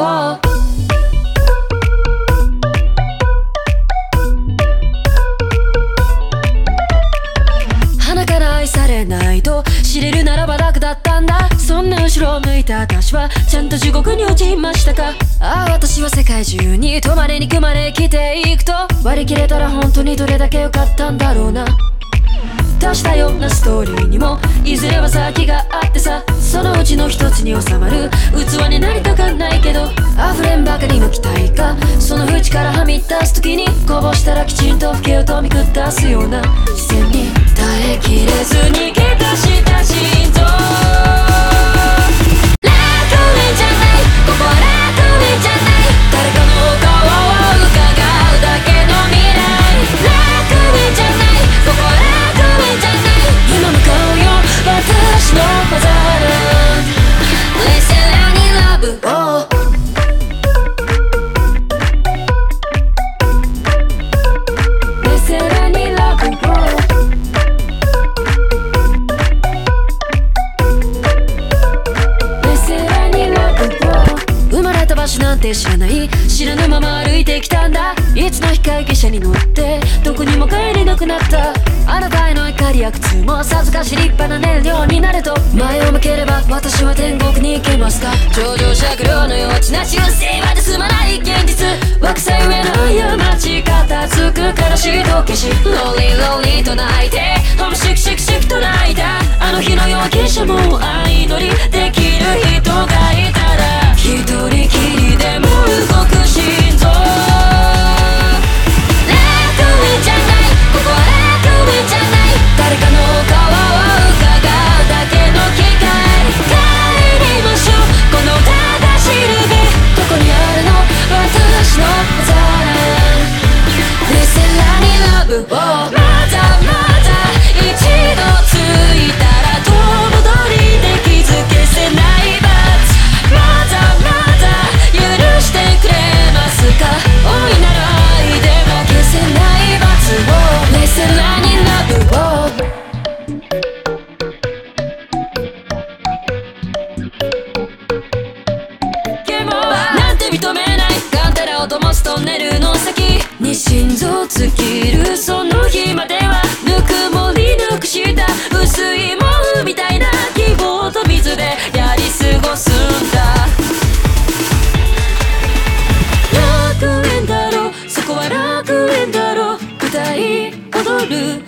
を。花から愛されないと知れるならば楽だったんだ。そんな後ろを向いた私はちゃんと地獄に落ちましたか。ああ私は世界中に泊まれにくまれ来きていくと。割り切れたら本当にどれだけ良かったんだろうな。出したようなストーリーにもいずれは先があってさ。ちの一つに収まる。器になりたかないけど溢れんばかりの期待がその縁からはみ出す時にこぼしたらきちんと老けをとみ下すような。視線に耐えきれず逃げ出した心臓。て知らない。知らぬまま歩いてきたんだ。いつの日か下車に乗ってどこにも帰れなくなった。あなたへの怒りや苦痛もさぞかし立派な燃料になると。前を向ければ私は天国に行けますか。頂上酌量の幼稚な修正まで済まない現実。惑星上の過ち片付く悲しいと消し。ローリーローリーと泣いてホムシクシクシクと泣いた。あの日の夜景者も相乗りでき Oh. 心臓尽きるその日まではぬくもりなくした薄い毛布みたいな希望と水でやり過ごすんだ。楽園だろそこは楽園だろ歌い踊る。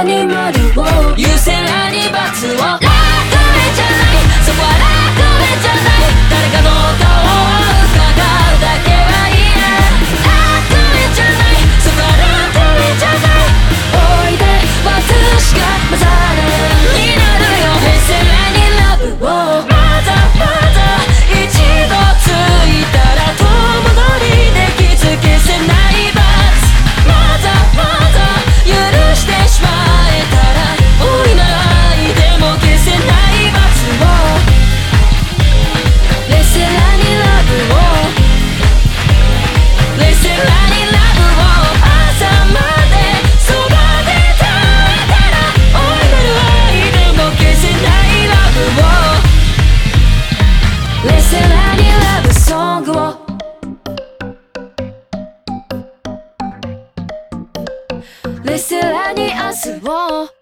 アニマルを優先アニバツを。レスラに明日を